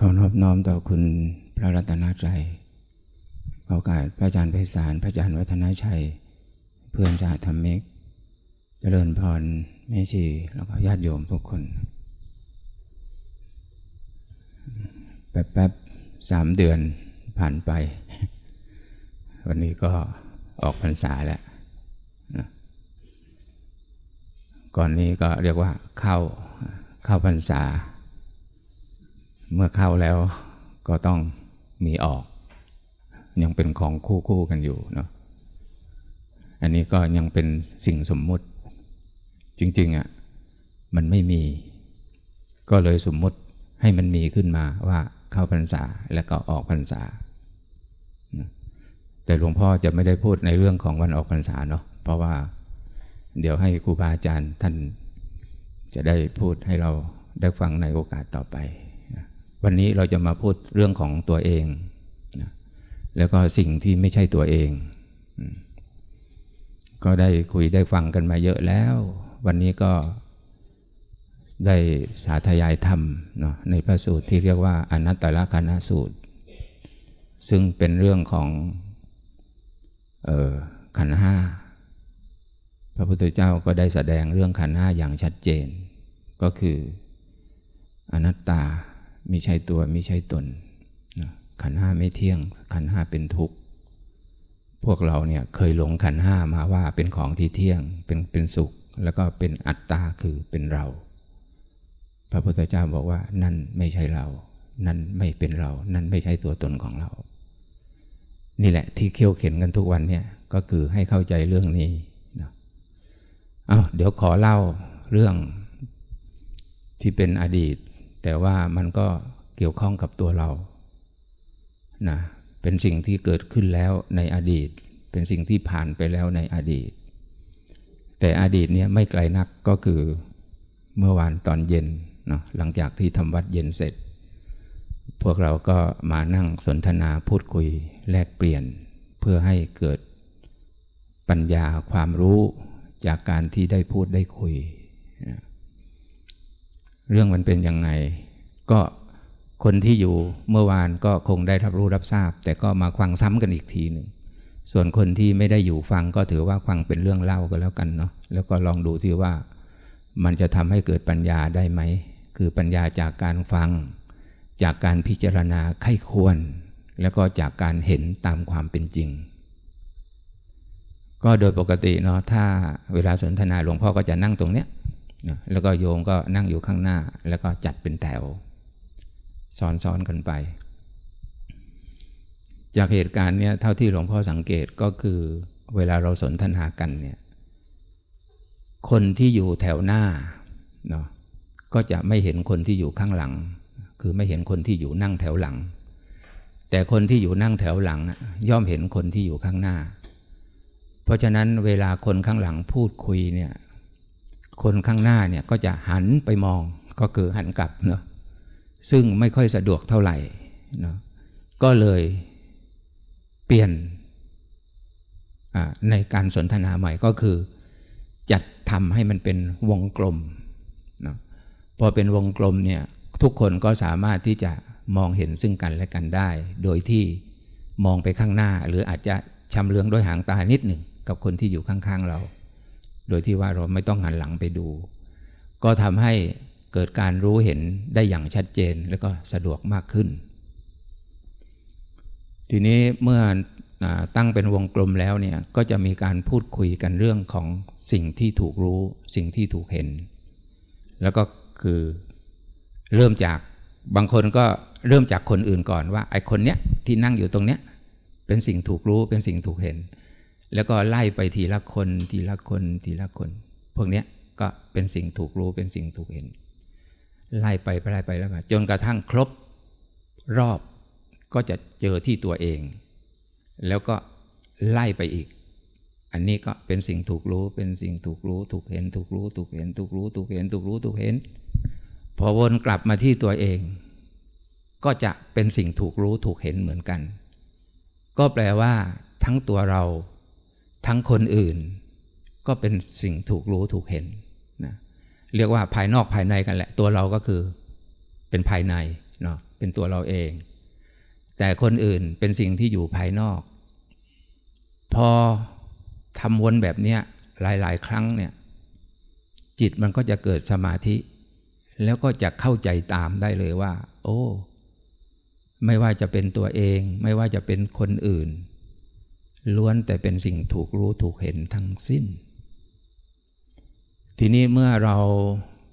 ขอนอบน้อมต่อคุณพระรัตนตรัยขอโอกาสพระอาจารย์ไพศาลพระอาจารย์วัฒนชัย เพื่อนสาธรรมิก เจริญพรแม่ชีแล้วก็ญาติโยมทุกคน แป๊บๆสามเดือนผ่านไป วันนี้ก็ออกพรรษาแล้วก่อนนี้ก็เรียกว่าเข้าเข้าพรรษา เมื่อเข้าแล้วก็ต้องมีออก ยังเป็นของคู่คู่กันอยู่เนาะอันนี้ก็ยังเป็นสิ่งสมมุติ จริง ๆอะ่ะมันไม่มี ก็เลยสมมุติให้มันมีขึ้นมาว่าเข้าพรรษาแล้วก็ออกพรรษา แต่หลวงพ่อจะไม่ได้พูดในเรื่องของวันออกพรรษาเนาะเพราะว่าเดี๋ยวให้ครูบาอาจารย์ท่านจะได้พูดให้เราได้ฟังในโอกาสต่อไป วันนี้เราจะมาพูดเรื่องของตัวเองนะแล้วก็สิ่งที่ไม่ใช่ตัวเอง ก็ได้คุยได้ฟังกันมาเยอะแล้ว วันนี้ก็ได้สาธยายธรรมเนาะในพระสูตรที่เรียกว่าอนัตตลกนสูตร ซึ่งเป็นเรื่องของออขันห้าพระพุทธเจ้าก็ได้แสดงเรื่องขันห้าอย่างชัดเจน ก็คืออนัตตา ไม่ใช่ตัวไม่ใช่ตนนะขันห้าไม่เที่ยง ขันห้าเป็นทุกข์ พวกเราเนี่ยเคยหลงขันห้ามาว่าเป็นของที่เที่ยงเป็นเป็นสุข แล้วก็เป็นอัตตาคือเป็นเรา พระพุทธเจ้าบอกว่านั่นไม่ใช่เรา นั่นไม่เป็นเรา นั่นไม่ใช่ตัวตนของเรา นี่แหละที่เคี่ยวเข็นกันทุกวันเนี่ยก็คือให้เข้าใจเรื่องนี้นะเอาเดี๋ยวขอเล่าเรื่องที่เป็นอดีต แต่ว่ามันก็เกี่ยวข้องกับตัวเรานะเป็นสิ่งที่เกิดขึ้นแล้วในอดีต เป็นสิ่งที่ผ่านไปแล้วในอดีต แต่อดีตเนี้ยไม่ไกลนักก็คือเมื่อวานตอนเย็นเนาะหลังจากที่ทำวัดเย็นเสร็จ พวกเราก็มานั่งสนทนาพูดคุยแลกเปลี่ยน เพื่อให้เกิดปัญญาความรู้จากการที่ได้พูดได้คุย เรื่องมันเป็นยังไง ก็คนที่อยู่เมื่อวานก็คงได้รับรู้รับทราบ แต่ก็มาฟังซ้ำกันอีกทีหนึ่งส่วนคนที่ไม่ได้อยู่ฟังก็ถือว่าฟังเป็นเรื่องเล่าก็แล้วกันเนาะแล้วก็ลองดูที่ว่า มันจะทำให้เกิดปัญญาได้ไหมคือปัญญาจากการฟัง จากการพิจารณาไข้ควร แล้วก็จากการเห็นตามความเป็นจริง ก็โดยปกติเนาะถ้าเวลาสนทนาหลวงพ่อก็จะนั่งตรงเนี้ย แล้วก็โยมก็นั่งอยู่ข้างหน้า แล้วก็จัดเป็นแถวซ้อนๆกันไป จากเหตุการณ์เนี้ยเท่าที่หลวงพ่อสังเกตก็คือเวลาเราสนทนากันเนี่ยคนที่อยู่แถวหน้าเนาะก็จะไม่เห็นคนที่อยู่ข้างหลัง คือไม่เห็นคนที่อยู่นั่งแถวหลัง แต่คนที่อยู่นั่งแถวหลังย่อมเห็นคนที่อยู่ข้างหน้า เพราะฉะนั้นเวลาคนข้างหลังพูดคุยเนี่ย คนข้างหน้าเนี่ยก็จะหันไปมองก็คือหันกลับเนาะซึ่งไม่ค่อยสะดวกเท่าไหร่เนาะก็เลยเปลี่ยนในการสนทนาใหม่ก็คือ จัดทำให้มันเป็นวงกลมนะพอเป็นวงกลมเนี่ยทุกคนก็สามารถที่จะมองเห็นซึ่งกันและกันได้ โดยที่มองไปข้างหน้า หรืออาจจะชำเลืองด้วยหางตานิดหนึ่งกับคนที่อยู่ข้างๆเรา โดยที่ว่าเราไม่ต้องหันหลังไปดู ก็ทำให้เกิดการรู้เห็นได้อย่างชัดเจนและก็สะดวกมากขึ้น ทีนี้เมื่อตั้งเป็นวงกลมแล้วเนี่ยก็จะมีการพูดคุยกันเรื่องของสิ่งที่ถูกรู้ สิ่งที่ถูกเห็น แล้วก็คือเริ่มจากบางคนก็เริ่มจากคนอื่นก่อนว่าไอ้คนเนี้ยที่นั่งอยู่ตรงเนี้ยเป็นสิ่งถูกรู้เป็นสิ่งถูกเห็น แล้วก็ไล่ไปทีละคนทีละคนทีละคน พวกเนี้ยก็เป็นสิ่งถูกรู้เป็นสิ่งถูกเห็น ไล่ไปไล่ไปแล้วมาจนกระทั่งครบรอบก็จะเจอที่ตัวเอง แล้วก็ไล่ไปอีก อันนี้ก็เป็นสิ่งถูกรู้เป็นสิ่งถูกรู้ ถูกเห็น ถูกรู้ ถูกเห็น ถูกรู้ ถูกเห็น ถูกรู้ ถูกเห็น พอวนกลับมาที่ตัวเอง ก็จะเป็นสิ่งถูกรู้ถูกเห็นเหมือนกัน ก็แปลว่า ทั้งตัวเรา ทั้งคนอื่น ก็เป็นสิ่งถูกรู้ถูกเห็นนะเรียกว่าภายนอกภายในกันแหละ ตัวเราก็คือเป็นภายในเนาะเป็นตัวเราเอง แต่คนอื่นเป็นสิ่งที่อยู่ภายนอก พอทำวนแบบเนี้ยหลาย ๆ ครั้งเนี่ยจิตมันก็จะเกิดสมาธิ แล้วก็จะเข้าใจตามได้เลยว่า โอ้ ไม่ว่าจะเป็นตัวเอง ไม่ว่าจะเป็นคนอื่น ล้วนแต่เป็นสิ่งถูกรู้ถูกเห็นทั้งสิ้น ทีนี้เมื่อเรา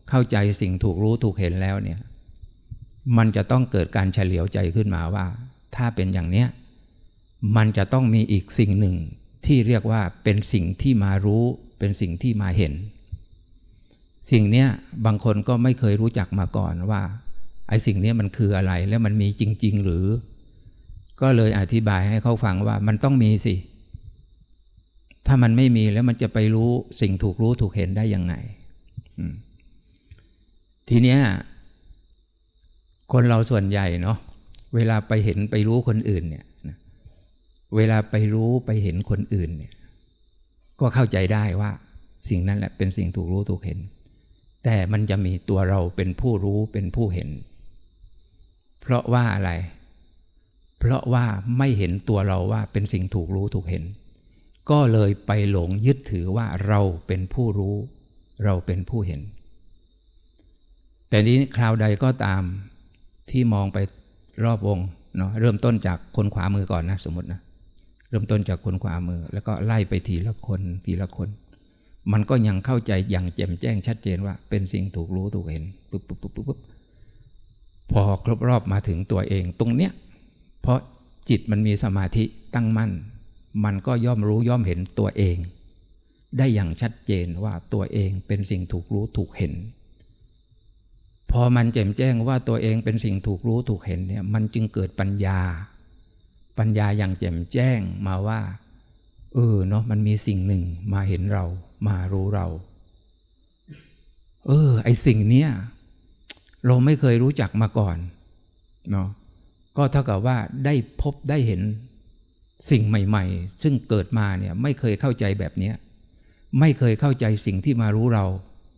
เข้าใจสิ่งถูกรู้ถูกเห็นแล้วเนี่ย มันจะต้องเกิดการเฉลียวใจขึ้นมาว่า ถ้าเป็นอย่างเนี้ย มันจะต้องมีอีกสิ่งหนึ่งที่เรียกว่าเป็นสิ่งที่มารู้เป็นสิ่งที่มาเห็น สิ่งเนี้ยบางคนก็ไม่เคยรู้จักมาก่อนว่าไอ้สิ่งนี้มันคืออะไรแล้วมันมีจริง ๆ หรือ ก็เลยอธิบายให้เขาฟังว่ามันต้องมีสิ ถ้ามันไม่มีแล้วมันจะไปรู้สิ่งถูกรู้ถูกเห็นได้ยังไง ทีเนี้ยคนเราส่วนใหญ่เนาะเวลาไปเห็นไปรู้คนอื่นเนี่ยเวลาไปรู้ไปเห็นคนอื่นเนี่ย ก็เข้าใจได้ว่า สิ่งนั้นแหละเป็นสิ่งถูกรู้ถูกเห็น แต่มันจะมีตัวเราเป็นผู้รู้เป็นผู้เห็น เพราะว่าอะไร เพราะว่าไม่เห็นตัวเราว่าเป็นสิ่งถูกรู้ถูกเห็น ก็เลยไปหลงยึดถือว่าเราเป็นผู้รู้ เราเป็นผู้เห็น แต่นี้คราวใดก็ตามที่มองไปรอบวงเนาะเริ่มต้นจากคนขวามือก่อนนะสมมตินะเริ่มต้นจากคนขวามือ แล้วก็ไล่ไปทีละคนทีละคน มันก็ยังเข้าใจอย่างแจ่มแจ้งชัดเจนว่าเป็นสิ่งถูกรู้ถูกเห็นปุ๊บปุ๊บปุ๊บปุ๊บพอครบรอบมาถึงตัวเองตรงเนี้ย เพราะจิตมันมีสมาธิตั้งมั่น มันก็ย่อมรู้ย่อมเห็นตัวเอง ได้อย่างชัดเจนว่าตัวเองเป็นสิ่งถูกรู้ถูกเห็น พอมันแจ่มแจ้งว่าตัวเองเป็นสิ่งถูกรู้ถูกเห็นเนี่ยมันจึงเกิดปัญญา ปัญญาอย่างแจ่มแจ้งมาว่า เออเนาะมันมีสิ่งหนึ่งมาเห็นเรามารู้เรา เออ ไอสิ่งเนี้ยเราไม่เคยรู้จักมาก่อนเนาะ ก็เท่ากับว่าได้พบได้เห็นสิ่งใหม่ ๆ ซึ่งเกิดมาเนี่ยไม่เคยเข้าใจแบบนี้ไม่เคยเข้าใจสิ่งที่มารู้เรา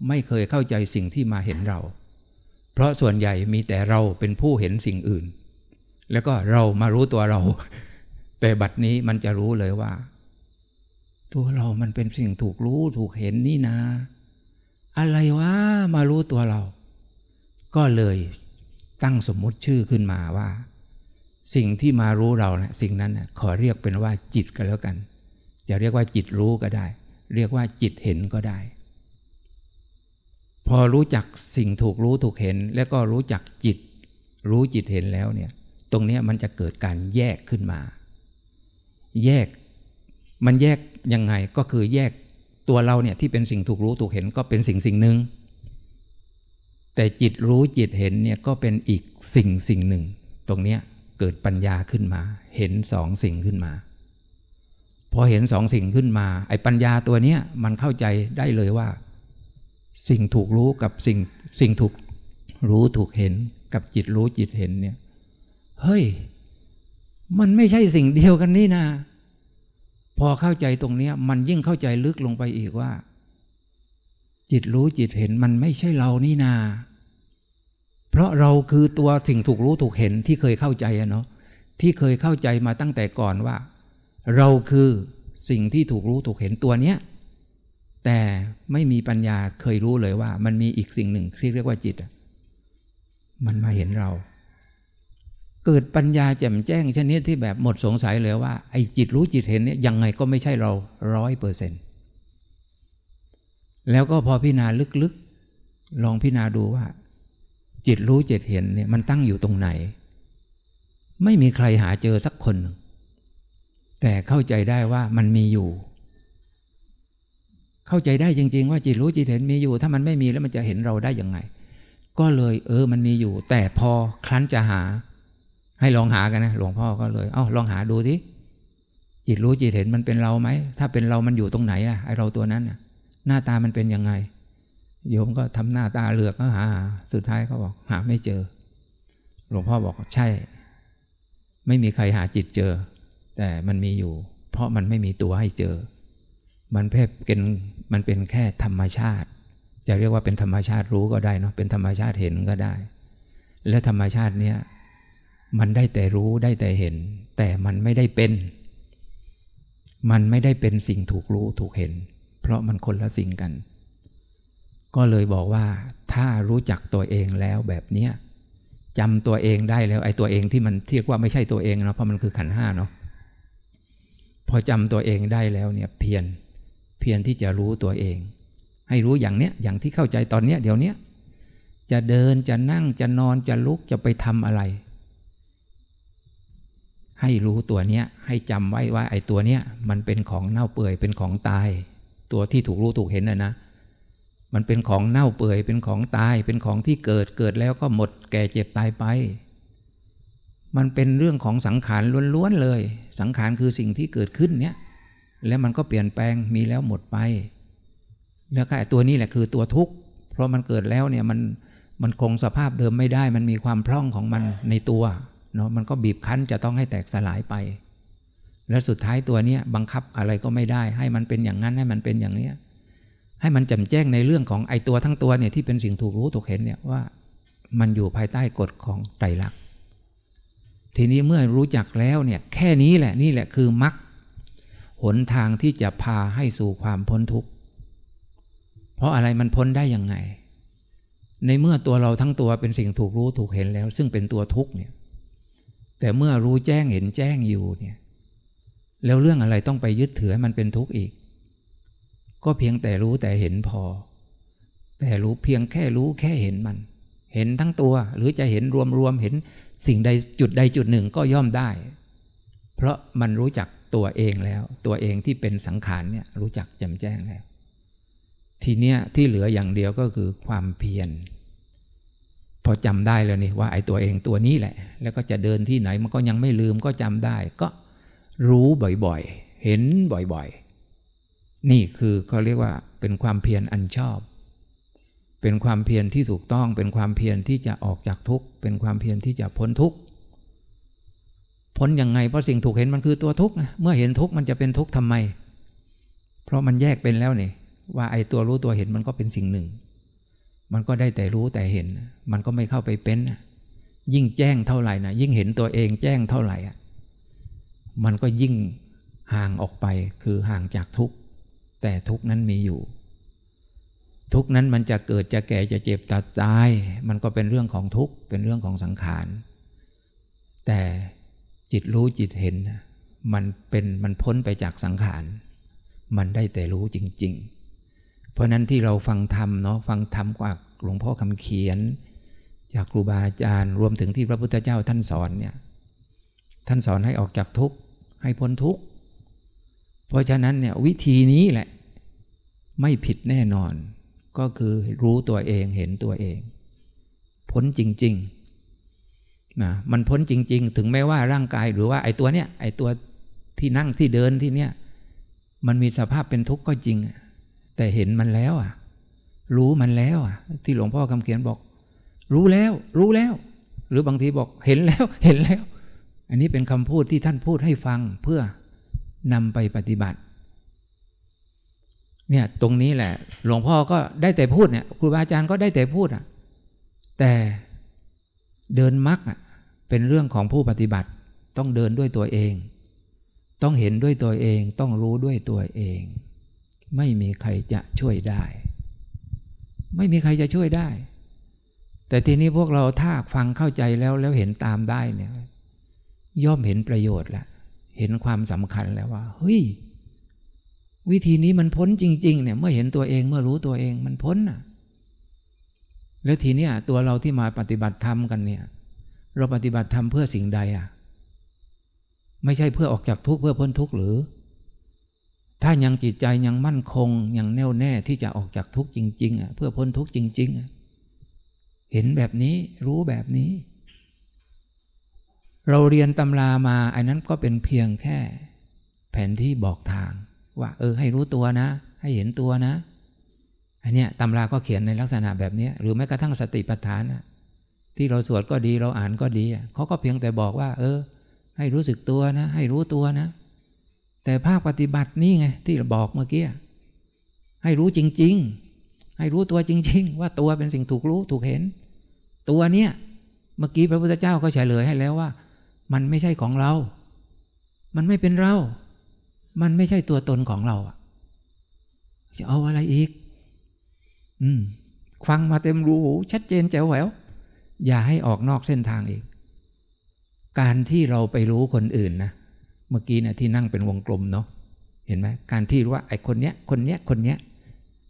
ไม่เคยเข้าใจสิ่งที่มาเห็นเรา เพราะส่วนใหญ่มีแต่เราเป็นผู้เห็นสิ่งอื่น แล้วก็เรามารู้ตัวเรา แต่บัดนี้มันจะรู้เลยว่า ตัวเรามันเป็นสิ่งถูกรู้ถูกเห็นนี่นะ อะไรวะมารู้ตัวเรา ก็เลยตั้งสมมุติชื่อขึ้นมาว่า สิ่งที่มารู้เรานะสิ่งนั้นนะขอเรียกเป็นว่าจิตกันแล้วกัน จะเรียกว่าจิตรู้ก็ได้ เรียกว่าจิตเห็นก็ได้ พอรู้จักสิ่งถูกรู้ถูกเห็น แล้วก็รู้จักจิต รู้จิตเห็นแล้วเนี่ย ตรงนี้มันจะเกิดการแยกขึ้นมา แยก มันแยกยังไงก็คือแยกตัวเราเนี่ยที่เป็นสิ่งถูกรู้ถูกเห็นก็เป็นสิ่งสิ่งหนึ่งแต่จิตรู้จิตเห็นเนี่ยก็เป็นอีกสิ่งสิ่งหนึ่ง ตรงนี้ เกิดปัญญาขึ้นมา เห็นสองสิ่งขึ้นมา พอเห็นสองสิ่งขึ้นมา ไอ้ปัญญาตัวเนี้ยมันเข้าใจได้เลยว่า สิ่งถูกรู้กับสิ่งสิ่งถูกรู้ถูกเห็นกับจิตรู้จิตเห็นเนี่ย เฮ้ย มันไม่ใช่สิ่งเดียวกันนี่นาพอเข้าใจตรงเนี้ย มันยิ่งเข้าใจลึกลงไปอีกว่า จิตรู้จิตเห็นมันไม่ใช่เรานี่นา เพราะเราคือตัวสิ่งถูกรู้ถูกเห็นที่เคยเข้าใจเนาะที่เคยเข้าใจมาตั้งแต่ก่อนว่า เราคือสิ่งที่ถูกรู้ถูกเห็นตัวเนี้ยแต่ไม่มีปัญญาเคยรู้เลยว่า มันมีอีกสิ่งหนึ่งที่เรียกว่าจิต มันมาเห็นเรา เกิดปัญญาแจ่มแจ้งชนิดที่แบบหมดสงสัยเลยว่าไอ้จิตรู้จิตเห็นเนี่ยยังไงก็ไม่ใช่เราร้อยเปอร์เซ็นต์แล้วก็พอพิจารณาลึกๆ ลองพิจารณาดูว่า จิตรู้จิตเห็นเนี่ยมันตั้งอยู่ตรงไหน ไม่มีใครหาเจอสักคน แต่เข้าใจได้ว่ามันมีอยู่ เข้าใจได้จริง ๆ ว่าจิตรู้จิตเห็นมีอยู่ ถ้ามันไม่มีแล้วมันจะเห็นเราได้ยังไง ก็เลย เออมันมีอยู่ แต่พอครั้นจะหา ให้ลองหากันนะหลวงพ่อก็เลย เอ้าลองหาดูที่จิตรู้จิตเห็นมันเป็นเราไหมถ้าเป็นเรามันอยู่ตรงไหนอะไอเราตัวนั้นอะหน้าตามันเป็นยังไง โยมก็ทำหน้าตาเหลือกก็หา สุดท้ายเขาบอกหาไม่เจอ หลวงพ่อบอกใช่ ไม่มีใครหาจิตเจอ แต่มันมีอยู่ เพราะมันไม่มีตัวให้เจอ มันแค่เป็นมันเป็นแค่ธรรมชาติ จะเรียกว่าเป็นธรรมชาติรู้ก็ได้เนาะเป็นธรรมชาติเห็นก็ได้ และธรรมชาติเนี้ยมันได้แต่รู้ได้แต่เห็น แต่มันไม่ได้เป็น มันไม่ได้เป็นสิ่งถูกรู้ถูกเห็น เพราะมันคนละสิ่งกัน ก็เลยบอกว่าถ้ารู้จักตัวเองแล้วแบบเนี้ยจำตัวเองได้แล้วไอ้ตัวเองที่มันเรียกว่าไม่ใช่ตัวเองเนาะเพราะมันคือขันห้าเนาะพอจำตัวเองได้แล้วเนี่ยเพียรเพียรที่จะรู้ตัวเอง ให้รู้อย่างเนี้ยอย่างที่เข้าใจตอนเนี้ยเดี๋ยวเนี้ยจะเดินจะนั่งจะนอนจะลุกจะไปทำอะไร ให้รู้ตัวเนี้ยให้จำไว้ว่าไอ้ตัวเนี้ยมันเป็นของเน่าเปื่อยเป็นของตาย ตัวที่ถูกรู้ถูกเห็นนะนะ มันเป็นของเน่าเปื่อย เป็นของตาย เป็นของที่เกิด เกิดแล้วก็หมด แก่เจ็บตายไป มันเป็นเรื่องของสังขารล้วนๆเลย สังขารคือสิ่งที่เกิดขึ้นเนี้ยแล้วมันก็เปลี่ยนแปลง มีแล้วหมดไป แล้วก็ตัวนี้แหละคือตัวทุกข์ เพราะมันเกิดแล้วเนี่ยมันมันคงสภาพเดิมไม่ได้ มันมีความพร่องของมันในตัวเนาะ มันก็บีบคั้นจะต้องให้แตกสลายไป แล้วสุดท้ายตัวเนี้ยบังคับอะไรก็ไม่ได้ ให้มันเป็นอย่างนั้นให้มันเป็นอย่างเนี้ย ให้มันแจ่มแจ้งในเรื่องของไอตัวทั้งตัวเนี่ยที่เป็นสิ่งถูกรู้ถูกเห็นเนี่ยว่ามันอยู่ภายใต้กฎของไตรลักษณ์ทีนี้เมื่อรู้จักแล้วเนี่ยแค่นี้แหละนี่แหละคือมรรคหนทางที่จะพาให้สู่ความพ้นทุกข์ เพราะอะไรมันพ้นได้ยังไง ในเมื่อตัวเราทั้งตัวเป็นสิ่งถูกรู้ถูกเห็นแล้ว ซึ่งเป็นตัวทุกข์เนี่ยแต่เมื่อรู้แจ้งเห็นแจ้งอยู่เนี่ยแล้วเรื่องอะไรต้องไปยึดถือให้มันเป็นทุกข์อีก ก็เพียงแต่รู้แต่เห็นพอ แต่รู้เพียงแค่รู้แค่เห็นมัน เห็นทั้งตัว หรือจะเห็นรวมๆเห็นสิ่งใดจุดใดจุดหนึ่งก็ย่อมได้ เพราะมันรู้จักตัวเองแล้ว ตัวเองที่เป็นสังขารเนี่ยรู้จักแจ่มแจ้งแล้ว ทีเนี้ยที่เหลืออย่างเดียวก็คือความเพียรพอจำได้แล้วนี่ว่าไอ้ตัวเองตัวนี้แหละ แล้วก็จะเดินที่ไหนมันก็ยังไม่ลืมก็จำได้ ก็รู้บ่อยๆ เห็นบ่อยๆ นี่คือเขาเรียกว่าเป็นความเพียรอันชอบ เป็นความเพียรที่ถูกต้อง เป็นความเพียรที่จะออกจากทุกข์ เป็นความเพียรที่จะพ้นทุกข์ พ้นยังไง เพราะสิ่งถูกเห็นมันคือตัวทุกข์เมื่อเห็นทุกข์มันจะเป็นทุกข์ทำไม เพราะมันแยกเป็นแล้วนี่ว่าไอ้ตัวรู้ตัวเห็นมันก็เป็นสิ่งหนึ่ง มันก็ได้แต่รู้แต่เห็น มันก็ไม่เข้าไปเป็น ยิ่งแจ้งเท่าไหร่นะยิ่งเห็นตัวเองแจ้งเท่าไหร่มันก็ยิ่งห่างออกไปคือห่างจากทุกข์ แต่ทุกนั้นมีอยู่ ทุกนั้นมันจะเกิดจะแก่จะเจ็บจะตาย มันก็เป็นเรื่องของทุกเป็นเรื่องของสังขารแต่จิตรู้จิตเห็น มันเป็นมันพ้นไปจากสังขาร มันได้แต่รู้จริง ๆ เพราะนั้นที่เราฟังธรรมเนาะฟังธรรมกว่าหลวงพ่อคำเขียน จากครูบาอาจารย์ รวมถึงที่พระพุทธเจ้าท่านสอนเนี่ยท่านสอนให้ออกจากทุกข์ให้พ้นทุกข์ เพราะฉะนั้นเนี่ยวิธีนี้แหละ ไม่ผิดแน่นอน ก็คือรู้ตัวเองเห็นตัวเอง พ้นจริงๆนะมันพ้นจริง ๆ ถึงแม้ว่าร่างกายหรือว่าไอ้ตัวเนี้ยไอ้ตัวที่นั่งที่เดินที่เนี้ยมันมีสภาพเป็นทุกข์ก็จริง แต่เห็นมันแล้วอะ รู้มันแล้วอะ ที่หลวงพ่อคำเขียนบอก รู้แล้ว รู้แล้ว หรือบางทีบอกเห็นแล้วเห็นแล้ว อันนี้เป็นคำพูดที่ท่านพูดให้ฟังเพื่อ นำไปปฏิบัติ เนี่ยตรงนี้แหละ หลวงพ่อก็ได้แต่พูดเนี่ยครูบาอาจารย์ก็ได้แต่พูดอะ แต่เดินมรรคอะเป็นเรื่องของผู้ปฏิบัติ ต้องเดินด้วยตัวเอง ต้องเห็นด้วยตัวเอง ต้องรู้ด้วยตัวเอง ไม่มีใครจะช่วยได้ ไม่มีใครจะช่วยได้ แต่ทีนี้พวกเราถ้าฟังเข้าใจแล้วแล้วเห็นตามได้เนี่ย ย่อมเห็นประโยชน์ละ เห็นความสำคัญแล้วว่า เฮ้ย วิธีนี้มันพ้นจริง ๆ เนี่ย เมื่อเห็นตัวเองเมื่อรู้ตัวเองมันพ้นน่ะ แล้วทีเนี้ยตัวเราที่มาปฏิบัติธรรมกันเนี่ย เราปฏิบัติธรรมเพื่อสิ่งใดอะ ไม่ใช่เพื่อออกจากทุกข์เพื่อพ้นทุกข์หรือ ถ้ายังจิตใจยังมั่นคง ยังแน่วแน่ที่จะออกจากทุกข์จริง ๆ อะ เพื่อพ้นทุกข์จริง ๆ อะ เห็นแบบนี้รู้แบบนี้ เราเรียนตำรามาอันนั้นก็เป็นเพียงแค่ แผนที่บอกทาง ว่า เออ ให้รู้ตัวนะ ให้เห็นตัวนะ อันเนี้ยตำราก็เขียนในลักษณะแบบนี้หรือแม้กระทั่งสติปัฏฐานที่เราสวดก็ดีเราอ่านก็ดีเขาก็เพียงแต่บอกว่า เออ ให้รู้สึกตัวนะ ให้รู้ตัวนะ แต่ภาคปฏิบัตินี่ไงที่เราบอกเมื่อกี้ให้รู้จริง ๆ ให้รู้ตัวจริง ๆ ว่าตัวเป็นสิ่งถูกรู้ถูกเห็น ตัวเนี้ยเมื่อกี้พระพุทธเจ้าก็เฉลยให้แล้วว่า มันไม่ใช่ของเรา มันไม่เป็นเรา มันไม่ใช่ตัวตนของเราจะเอาอะไรอีก อืมฟังมาเต็มรูหูชัดเจนแจ๋วแหววอย่าให้ออกนอกเส้นทางอีก การที่เราไปรู้คนอื่นนะ เมื่อกี้นะที่นั่งเป็นวงกลมเนาะ เห็นไหมการที่รู้ว่าไอ้คนเนี้ย คนเนี้ย คนเนี้ย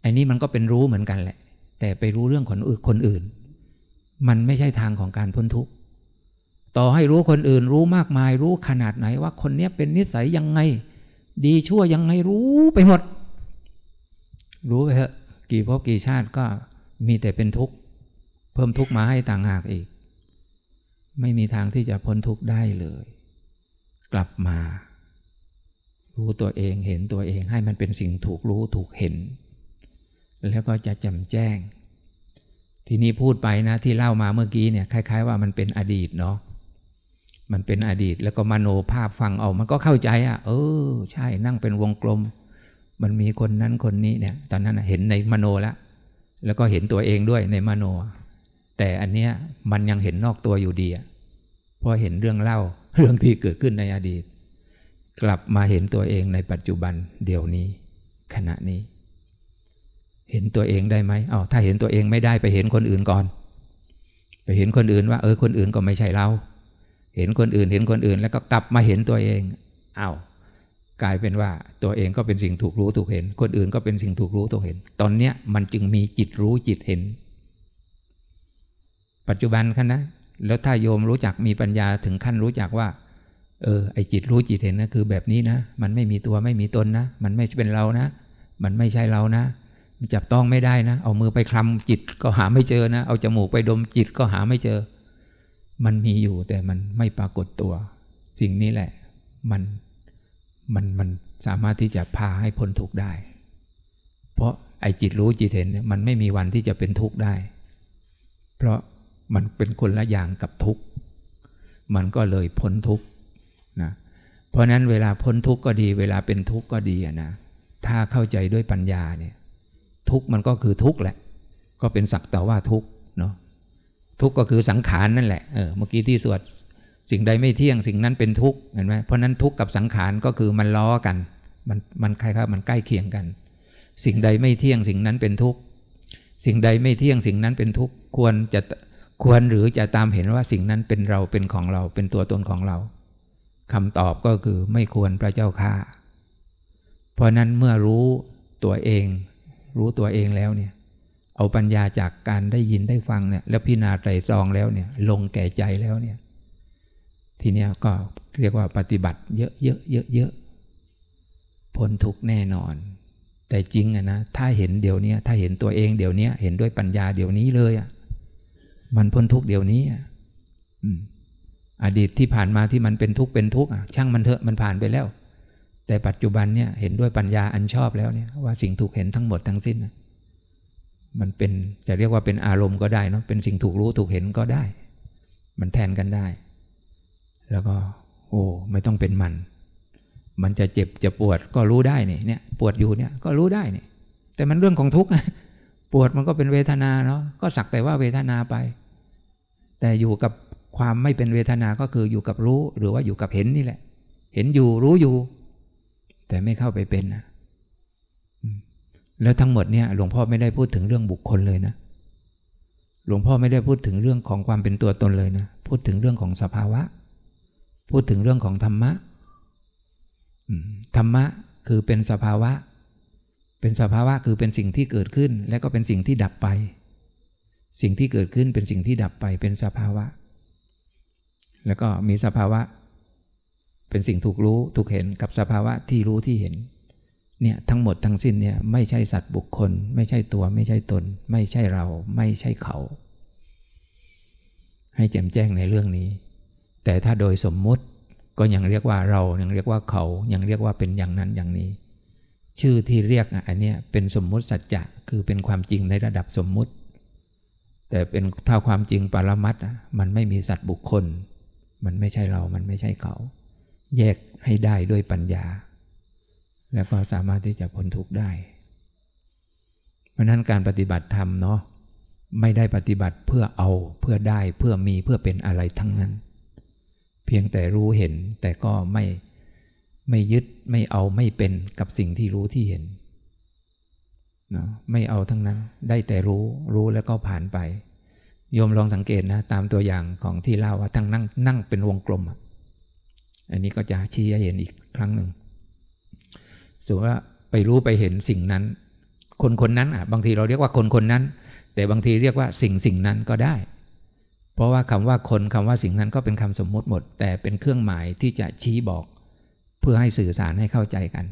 ไอ้นี่มันก็เป็นรู้เหมือนกันแหละ แต่ไปรู้เรื่องคนอื่นคนอื่น มันไม่ใช่ทางของการพ้นทุกข์ ต่อให้รู้คนอื่นรู้มากมายรู้ขนาดไหนว่าคนเนี้ยเป็นนิสัยยังไง ดีชั่วยังไงรู้ไปหมด รู้ไปเถอะกี่ภพกี่ชาติก็มีแต่เป็นทุกข์ เพิ่มทุกข์มาให้ต่างหากอีก ไม่มีทางที่จะพ้นทุกข์ได้เลย กลับมา รู้ตัวเองเห็นตัวเองให้มันเป็นสิ่งถูกรู้ถูกเห็น แล้วก็จะจำแจ้งทีนี้พูดไปนะที่เล่ามาเมื่อกี้เนี่ยคล้าย ๆ ว่ามันเป็นอดีตเนาะ มันเป็นอดีตแล้วก็มโนภาพฟังเอามันก็เข้าใจอะ เออ ใช่นั่งเป็นวงกลม มันมีคนนั้นคนนี้เนี่ย ตอนนั้นเห็นในมโนแล้วแล้วก็เห็นตัวเองด้วยในมโน แต่อันเนี้ยมันยังเห็นนอกตัวอยู่ดีเพราะเห็นเรื่องเล่าเรื่องที่เกิดขึ้นในอดีต กลับมาเห็นตัวเองในปัจจุบันเดี๋ยวนี้ ขณะนี้ เห็นตัวเองได้ไหมอ๋อถ้าเห็นตัวเองไม่ได้ไปเห็นคนอื่นก่อน ไปเห็นคนอื่นว่า เออคนอื่นก็ไม่ใช่เรา เห็นคนอื่น เห็นคนอื่น แล้วก็กลับมาเห็นตัวเองอา้าวกลายเป็นว่าตัวเองก็เป็นสิ่งถูกรู้ถูกเห็น คนอื่นก็เป็นสิ่งถูกรู้ถูกเห็น ตอนเนี้ยมันจึงมีจิตรู้จิตเห็น ปัจจุบันคันนะแล้วถ้าโยมรู้จักมีปัญญาถึงขั้นรู้จักว่า เออไอจิตรู้จิตเห็นนะคือแบบนี้นะ มันไม่มีตัวไม่มีตนนะ มันไม่เป็นเรานะ มันไม่ใช่เรานะมันจับต้องไม่ได้นะ เอามือไปคลำจิตก็หาไม่เจอนะ เอาจมูกไปดมจิตก็หาไม่เจอ มันมีอยู่แต่มันไม่ปรากฏตัว สิ่งนี้แหละ มันมันมันสามารถที่จะพาให้พ้นทุกข์ได้ เพราะไอ้จิตรู้จิตเห็นมันไม่มีวันที่จะเป็นทุกข์ได้ เพราะมันเป็นคนละอย่างกับทุกข์ มันก็เลยพ้นทุกข์นะ เพราะนั้นเวลาพ้นทุกข์ก็ดี เวลาเป็นทุกข์ก็ดีนะ ถ้าเข้าใจด้วยปัญญาเนี่ย ทุกข์มันก็คือทุกข์แหละ ก็เป็นสักแต่ว่าทุกข์เนาะ ทุกข์ก็คือสังขารนั่นแหละเออเมื่อกี้ที่สวดสิ่งใดไม่เที่ยงสิ่งนั้นเป็นทุกข์เห็นไหมเพราะนั้นทุกข์กับสังขารก็คือมันล้อกัน มันมันคล้ายๆมันใกล้เคียงกัน สิ่งใดไม่เที่ยงสิ่งนั้นเป็นทุกข์สิ่งใดไม่เที่ยงสิ่งนั้นเป็นทุกข์ควรจะควรหรือจะตามเห็นว่าสิ่งนั้นเป็นเราเป็นของเราเป็นตัวตนของเราคำตอบก็คือไม่ควรพระเจ้าค่าเพราะนั้นเมื่อรู้ตัวเอง รู้ตัวเองแล้วเนี่ย เอาปัญญาจากการได้ยินได้ฟังเนี่ยแล้วพิจารณาไตรตรองแล้วเนี่ยลงแก่ใจแล้วเนี่ยทีเนี้ยก็เรียกว่าปฏิบัติเยอะเยอะเยอะเยอะพ้นทุกแน่นอน แต่จริงอะนะถ้าเห็นเดี๋ยวนี้ถ้าเห็นตัวเองเดี๋ยวนี้เห็นด้วยปัญญาเดี๋ยวนี้เลยอะมันพ้นทุกเดี๋ยวนี้อะอดีตที่ผ่านมาที่มันเป็นทุกข์เป็นทุกข์อะช่างมันเถอะมันผ่านไปแล้ว แต่ปัจจุบันเนี่ยเห็นด้วยปัญญาอันชอบแล้วเนี่ยว่าสิ่งถูกเห็นทั้งหมดทั้งสิ้น มันเป็นจะเรียกว่าเป็นอารมณ์ก็ได้เนาะเป็นสิ่งถูกรู้ถูกเห็นก็ได้ มันแทนกันได้ แล้วก็ โอ้ไม่ต้องเป็นมัน มันจะเจ็บจะปวดก็รู้ได้เนี่ยเนี่ย ปวดอยู่เนี่ยก็รู้ได้เนี่ยแต่มันเรื่องของทุกข์ปวดมันก็เป็นเวทนาเนาะก็สักแต่ว่าเวทนาไป แต่อยู่กับความไม่เป็นเวทนาก็คืออยู่กับรู้หรือว่าอยู่กับเห็นนี่แหละ เห็นอยู่รู้อยู่ แต่ไม่เข้าไปเป็นนะ แล้วทั้งหมดเนี่ยหลวงพ่อไม่ได้พูดถึงเรื่องบุคคลเลยนะ หลวงพ่อไม่ได้พูดถึงเรื่องของความเป็นตัวตนเลยนะ พูดถึงเรื่องของสภาวะ พูดถึงเรื่องของธรรมะธรรมะคือเป็นสภาวะ เป็นสภาวะคือเป็นสิ่งที่เกิดขึ้น และก็เป็นสิ่งที่ดับไป สิ่งที่เกิดขึ้นเป็นสิ่งที่ดับไปเป็นสภาวะ แล้วก็มีสภาวะ เป็นสิ่งถูกรู้ถูกเห็นกับสภาวะที่รู้ที่เห็น เนี่ยทั้งหมดทั้งสิ้นเนี่ยไม่ใช่สัตว์บุคคล ไม่ใช่ตัวไม่ใช่ตน ไม่ใช่เรา ไม่ใช่เขา ให้แจ่มแจ้งในเรื่องนี้ แต่ถ้าโดยสมมุติก็ยังเรียกว่าเรายังเรียกว่าเขายังเรียกว่าเป็นอย่างนั้นอย่างนี้ ชื่อที่เรียกอันนี้เป็นสมมุติสัจจะคือเป็นความจริงในระดับสมมุติ แต่เป็นถ้าความจริงปรมัตมันไม่มีสัตว์บุคคล มันไม่ใช่เรามันไม่ใช่เขา แยกให้ได้ด้วยปัญญา แล้วก็สามารถที่จะพ้นทุกข์ได้ เพราะนั้นการปฏิบัติธรรมเนาะไม่ได้ปฏิบัติเพื่อเอาเพื่อได้เพื่อมีเพื่อเป็นอะไรทั้งนั้น เพียงแต่รู้เห็นแต่ก็ไม่ไม่ยึดไม่เอาไม่เป็นกับสิ่งที่รู้ที่เห็นเนาะไม่เอาทั้งนั้น ได้แต่รู้รู้แล้วก็ผ่านไปโยมลองสังเกตนะ ตามตัวอย่างของที่เล่าว่าทั้งนั่งนั่งเป็นวงกลมอันนี้ก็จะชี้ให้เห็นอีกครั้งหนึ่ง สมมติว่าไปรู้ไปเห็นสิ่งนั้น คนคนนั้นอะบางทีเราเรียกว่าคนคนนั้น แต่บางทีเรียกว่าสิ่งสิ่งนั้นก็ได้ เพราะว่าคำว่าคนคำว่าสิ่งนั้นก็เป็นคำสมมุติหมด แต่เป็นเครื่องหมายที่จะชี้บอก เพื่อให้สื่อสารให้เข้าใจกัน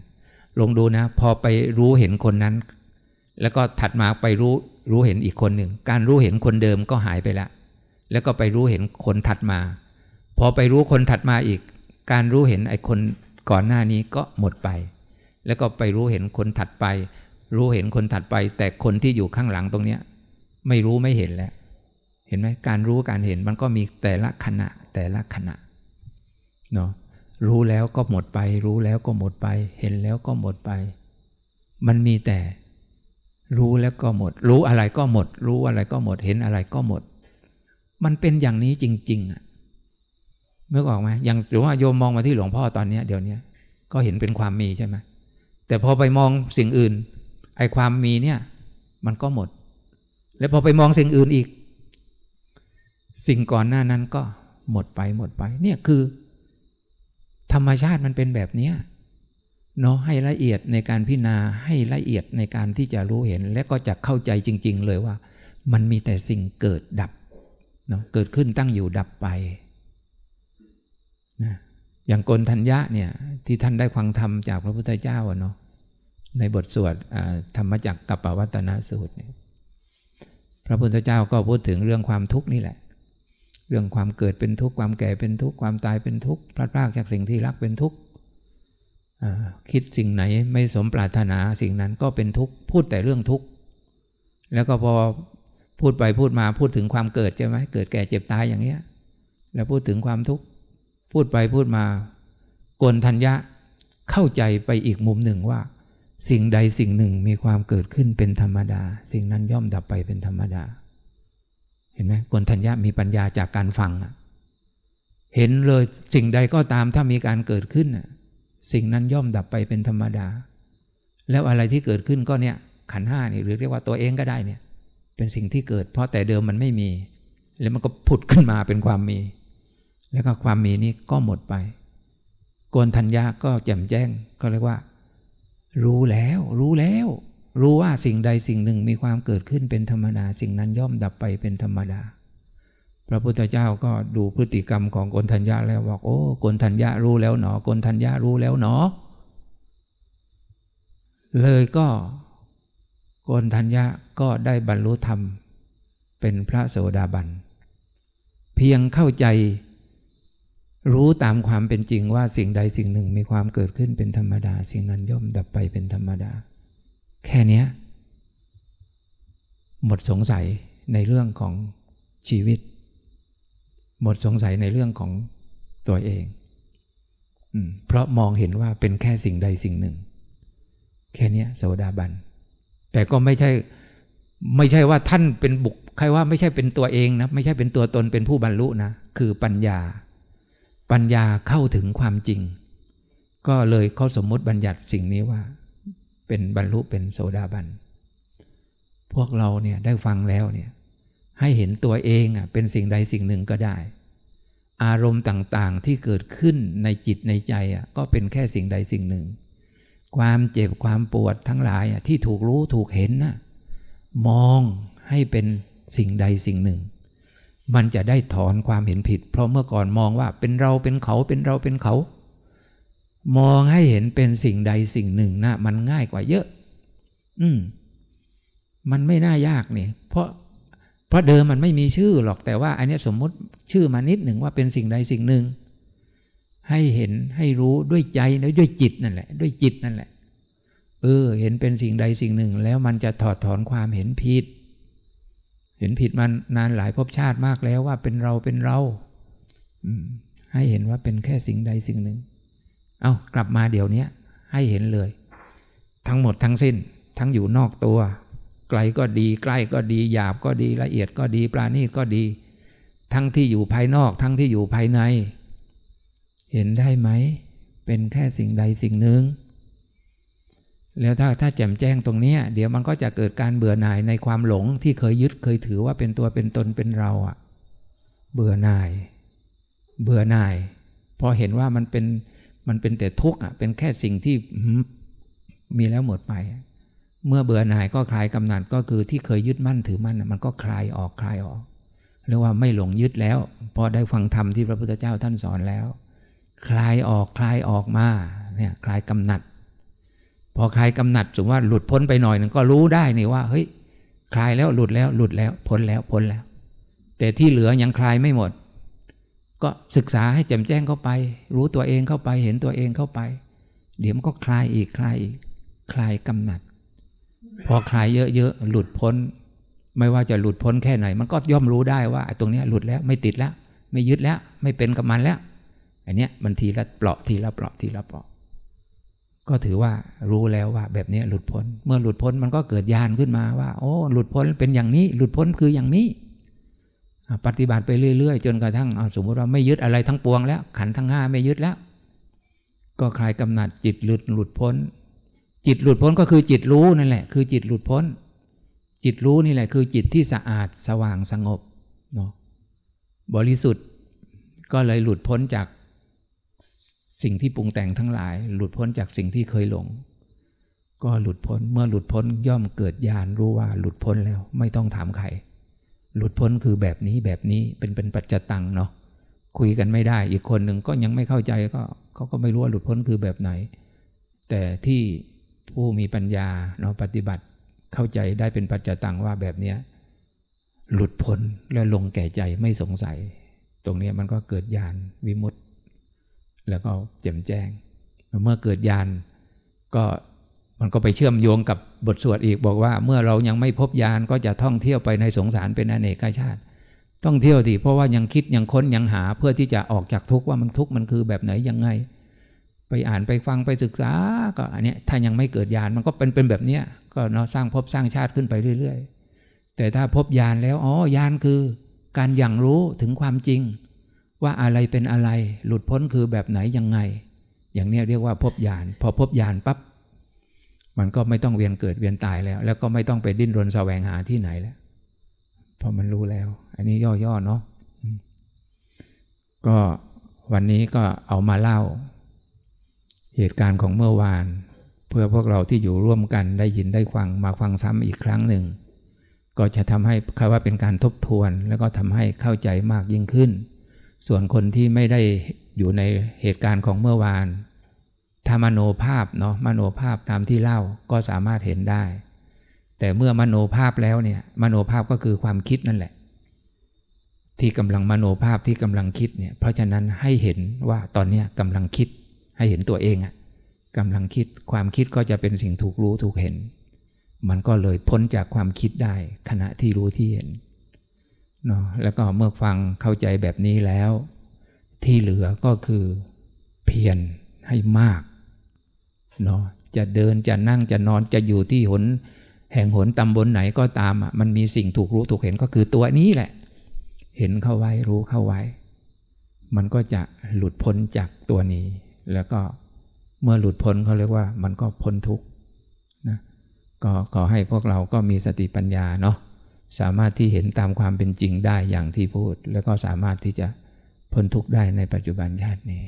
ลงดูนะ พอไปรู้เห็นคนนั้น แล้วก็ถัดมาไปรู้รู้เห็นอีกคนหนึ่งการรู้เห็นคนเดิมก็หายไปล้วแล้วก็ไปรู้เห็นคนถัดมา พอไปรู้คนถัดมาอีก การรู้เห็นไอ้คนก่อนหน้านี้ก็หมดไป แล้วก็ไปรู้เห็นคนถัดไป รู้เห็นคนถัดไป แต่คนที่อยู่ข้างหลังตรงเนี้ย ไม่รู้ไม่เห็นแล้ว เห็นไหมการรู้การเห็นมันก็มีแต่ละขณะแต่ละขณะเนาะรู้แล้วก็หมดไป รู้แล้วก็หมดไป เห็นแล้วก็หมดไป มันมีแต่ รู้แล้วก็หมด รู้อะไรก็หมด รู้อะไรก็หมด เห็นอะไรก็หมด มันเป็นอย่างนี้จริง ๆอะนึกออกไหมอย่างหรือว่าโยมมองมาที่หลวงพ่อตอนเนี้ยเดี๋ยวนี้ก็เห็นเป็นความมีใช่ไหม แต่พอไปมองสิ่งอื่น ไอ้ความมีเนี่ย มันก็หมด แล้วพอไปมองสิ่งอื่นอีก สิ่งก่อนหน้านั้นก็หมดไปหมดไป เนี่ยคือ ธรรมชาติมันเป็นแบบเนี้ยเนาะให้ละเอียดในการพิจารณาให้ละเอียดในการที่จะรู้เห็น และก็จะเข้าใจจริง ๆ เลยว่า มันมีแต่สิ่งเกิดดับเนาะเกิดขึ้นตั้งอยู่ดับไปนะ อย่างโกนทัญญะเนี่ยที่ท่านได้ฟังธรรมจากพระพุทธเจ้าเนาะในบทสวดธรรมจักกับปวัตนสูตรเนี่ยพระพุทธเจ้าก็พูดถึงเรื่องความทุกข์นี่แหละ เรื่องความเกิดเป็นทุกข์ความแก่เป็นทุกข์ความตายเป็นทุกข์พลาดพลาดจากสิ่งที่รักเป็นทุกข์คิดสิ่งไหนไม่สมปรารถนาสิ่งนั้นก็เป็นทุกข์พูดแต่เรื่องทุกข์แล้วก็พอพูดไปพูดมาพูดถึงความเกิดใช่ไหมเกิดแก่เจ็บตายอย่างเงี้ย แล้วพูดถึงความทุกข์ พูดไปพูดมากนทัญญะเข้าใจไปอีกมุมหนึ่งว่า สิ่งใดสิ่งหนึ่งมีความเกิดขึ้นเป็นธรรมดา สิ่งนั้นย่อมดับไปเป็นธรรมดา เห็นไหมกนทัญญะมีปัญญาจากการฟังเห็นเลยสิ่งใดก็ตามถ้ามีการเกิดขึ้นสิ่งนั้นย่อมดับไปเป็นธรรมดา แล้วอะไรที่เกิดขึ้นก็เนี่ยขันห้านี่หรือเรียกว่าตัวเองก็ได้เนี่ย เป็นสิ่งที่เกิด เพราะแต่เดิมมันไม่มี แล้วมันก็ผุดขึ้นมาเป็นความมี แล้วก็ความมีนี้ก็หมดไปโกนทัญญาก็แจ่มแจ้งก็เรียกว่า รู้แล้ว รู้แล้ว รู้ว่าสิ่งใดสิ่งหนึ่งมีความเกิดขึ้นเป็นธรรมดา สิ่งนั้นย่อมดับไปเป็นธรรมดา พระพุทธเจ้าก็ดูพฤติกรรมของโกนทัญญาแล้วบอกโอ้โกนทัญญารู้แล้วหนอโกนทัญญารู้แล้วหนอ เลยก็โกนทัญญาก็ได้บรรลุธรรม เป็นพระโสดาบัน เพียงเข้าใจ รู้ตามความเป็นจริงว่าสิ่งใดสิ่งหนึ่งมีความเกิดขึ้นเป็นธรรมดา สิ่งนั้นย่อมดับไปเป็นธรรมดา แค่นี้หมดสงสัยในเรื่องของชีวิต หมดสงสัยในเรื่องของตัวเองอเพราะมองเห็นว่าเป็นแค่สิ่งใดสิ่งหนึ่ง แค่นี้โสดาบัน แต่ก็ไม่ใช่ไม่ใช่ว่าท่านเป็นบุคใครว่าไม่ใช่เป็นตัวเองนะไม่ใช่เป็นตัวตนเป็นผู้บรรลุนะคือปัญญา ปัญญาเข้าถึงความจริง ก็เลยเขาสมมติบัญญัติสิ่งนี้ว่า เป็นบรรลุเป็นโสดาบัน พวกเราเนี่ยได้ฟังแล้วเนี่ยให้เห็นตัวเองอะเป็นสิ่งใดสิ่งหนึ่งก็ได้ อารมณ์ต่างๆที่เกิดขึ้นในจิตในใจอะก็เป็นแค่สิ่งใดสิ่งหนึ่ง ความเจ็บความปวดทั้งหลายอะที่ถูกรู้ถูกเห็นน่ะมองให้เป็นสิ่งใดสิ่งหนึ่ง มันจะได้ถอนความเห็นผิด เพราะเมื่อก่อนมองว่าเป็นเราเป็นเขาเป็นเราเป็นเขา มองให้เห็นเป็นสิ่งใดสิ่งหนึ่งนะมันง่ายกว่าเยอะ อืม มันไม่น่ายากเนี่ยเพราะเพราะเดิมมันไม่มีชื่อหรอกแต่ว่าอันนี้สมมติชื่อมานิดหนึ่งว่าเป็นสิ่งใดสิ่งหนึ่ง ให้เห็นให้รู้ด้วยใจแล้วด้วยจิตนั่นแหละ ด้วยจิตนั่นแหละ เออ เห็นเป็นสิ่งใดสิ่งหนึ่ง แล้วมันจะถอดถอนความเห็นผิด เห็นผิดมานานหลายภพชาติมากแล้วว่าเป็นเราเป็นเราให้เห็นว่าเป็นแค่สิ่งใดสิ่งหนึ่ง เอากลับมาเดี๋ยวนี้ให้เห็นเลย ทั้งหมดทั้งสิ้น ทั้งอยู่นอกตัว ไกลก็ดี ใกล้ก็ดี หยาบก็ดีละเอียดก็ดี ปราณีตก็ดี ทั้งที่อยู่ภายนอก ทั้งที่อยู่ภายใน เห็นได้ไหม เป็นแค่สิ่งใดสิ่งหนึ่ง แล้วถ้าถ้าแจ่มแจ้งตรงนี้เดี๋ยวมันก็จะเกิดการเบื่อหน่ายในความหลงที่เคยยึดเคยถือว่าเป็นตัวเป็นตนเป็นเราอะเบื่อหน่าย เบื่อหน่าย พอเห็นว่ามันเป็นมันเป็นแต่ทุกข์อะเป็นแค่สิ่งที่มีแล้วหมดไป เมื่อเบื่อหน่ายก็คลายกำหนัดก็คือที่เคยยึดมั่นถือมั่นมันก็คลายออกคลายออกเรียกว่าไม่หลงยึดแล้วพอได้ฟังธรรมที่พระพุทธเจ้าท่านสอนแล้ว คลายออกคลายออกมาเนี่ยคลายกำหนัด พอคลายกำหนัดสมมติว่าหลุดพ้นไปหน่อยหนึ่งก็รู้ได้นี่ว่าเฮ้ยคลายแล้วหลุดแล้วหลุดแล้วพ้นแล้วพ้นแล้ว แต่ที่เหลือยังคลายไม่หมด ก็ศึกษาให้แจ่มแจ้งเข้าไป รู้ตัวเองเข้าไปเห็นตัวเองเข้าไป เดี๋ยวมันก็คลายอีกคลายอีกคลายกำหนัด พอคลายเยอะๆหลุดพ้น ไม่ว่าจะหลุดพ้นแค่ไหน มันก็ย่อมรู้ได้ว่าตรงนี้หลุดแล้วไม่ติดแล้ว ไม่ยึดแล้ว ไม่เป็นกับมันแล้ว อันเนี้ยมันทีละเปราะทีละเปราะทีละเปราะ ก็ถือว่ารู้แล้วว่าแบบนี้หลุดพ้น เมื่อหลุดพ้นมันก็เกิดญาณขึ้นมาว่า โอ้ หลุดพ้นเป็นอย่างนี้ หลุดพ้นคืออย่างนี้ ปฏิบัติไปเรื่อยๆ จนกระทั่งเอาสมมติว่าไม่ยึดอะไรทั้งปวงแล้ว ขันทั้งห้าไม่ยึดแล้ว ก็คลายกำหนัดจิตหลุดหลุดพ้น จิตหลุดพ้นก็คือจิตรู้นั่นแหละ คือจิตหลุดพ้น จิตรู้นี่แหละ คือจิตที่สะอาดสว่างสงบเนาะบริสุทธิ์ก็เลยหลุดพ้นจาก สิ่งที่ปรุงแต่งทั้งหลาย หลุดพ้นจากสิ่งที่เคยหลง ก็หลุดพ้นเมื่อหลุดพ้นย่อมเกิดญาณรู้ว่าหลุดพ้นแล้วไม่ต้องถามใครหลุดพ้นคือแบบนี้แบบนี้เป็นเป็นปัจจตังเนาะคุยกันไม่ได้อีกคนหนึ่งก็ยังไม่เข้าใจก็เขาก็ไม่รู้ว่าหลุดพ้นคือแบบไหน แต่ที่ผู้มีปัญญาเนาะปฏิบัติเข้าใจได้เป็นปัจจตังว่าแบบเนี้ยหลุดพ้นแล้วลงแก่ใจไม่สงสัย ตรงนี้มันก็เกิดญาณวิมุตต แล้วก็แจ่มแจ้ง เมื่อเกิดญาณก็มันก็ไปเชื่อมโยงกับบทสวดอีกบอกว่า เมื่อเรายังไม่พบยานก็จะท่องเที่ยวไปในสงสารเป็นอเนกชาติ ต้องเที่ยวดิเพราะว่ายังคิดยังค้นยังหาเพื่อที่จะออกจากทุกข์ว่ามันทุกข์มันคือแบบไหนยังไง ไปอ่านไปฟังไปศึกษาก็อันนี้ถ้ายังไม่เกิดยานมันก็เป็นเป็นแบบเนี้ยก็เนาะสร้างภพสร้างชาติขึ้นไปเรื่อย ๆ แต่ถ้าพบยานแล้วอ๋อยานคือ การอย่างรู้ถึงความจริง ว่าอะไรเป็นอะไร หลุดพ้นคือแบบไหนยังไง อย่างนี้เรียกว่าพบยานพอพบยานปั๊บมันก็ไม่ต้องเวียนเกิดเวียนตายแล้ว แล้วก็ไม่ต้องไปดิ้นรนแสวงหาที่ไหนแล้วเพราะมันรู้แล้ว อันนี้ย่อๆเนาะก็วันนี้ก็เอามาเล่า เหตุการณ์ของเมื่อวาน เพื่อพวกเราที่อยู่ร่วมกันได้ยินได้ฟังมาฟังซ้ำอีกครั้งหนึ่ง ก็จะทำให้คำว่าเป็นการทบทวน แล้วก็ทำให้เข้าใจมากยิ่งขึ้น ส่วนคนที่ไม่ได้อยู่ในเหตุการณ์ของเมื่อวานถ้ามโนภาพเนาะมโนภาพตามที่เล่าก็สามารถเห็นได้ แต่เมื่อมโนภาพแล้วเนี่ยมโนภาพก็คือความคิดนั่นแหละ ที่กำลังมโนภาพที่กำลังคิดเนี่ยเพราะฉะนั้นให้เห็นว่าตอนนี้กำลังคิดให้เห็นตัวเองอะกำลังคิดความคิดก็จะเป็นสิ่งถูกรู้ถูกเห็น มันก็เลยพ้นจากความคิดได้ขณะที่รู้ที่เห็น เนาะแล้วก็เมื่อฟังเข้าใจแบบนี้แล้ว ที่เหลือก็คือเพียรให้มากเนาะจะเดินจะนั่งจะนอนจะอยู่ที่หน แห่งหนตำบลไหนก็ตามอะมันมีสิ่งถูกรู้ถูกเห็นก็คือตัวนี้แหละ เห็นเข้าไว้รู้เข้าไว้ มันก็จะหลุดพ้นจากตัวนี้ แล้วก็เมื่อหลุดพ้นเขาเรียกว่ามันก็พ้นทุกข์นะก็ขอให้พวกเราก็มีสติปัญญาเนาะ สามารถที่เห็นตามความเป็นจริงได้อย่างที่พูด แล้วก็สามารถที่จะพ้นทุกข์ได้ในปัจจุบันชาตินี้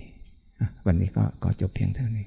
วันนี้ก็ก็จบเพียงเท่านี้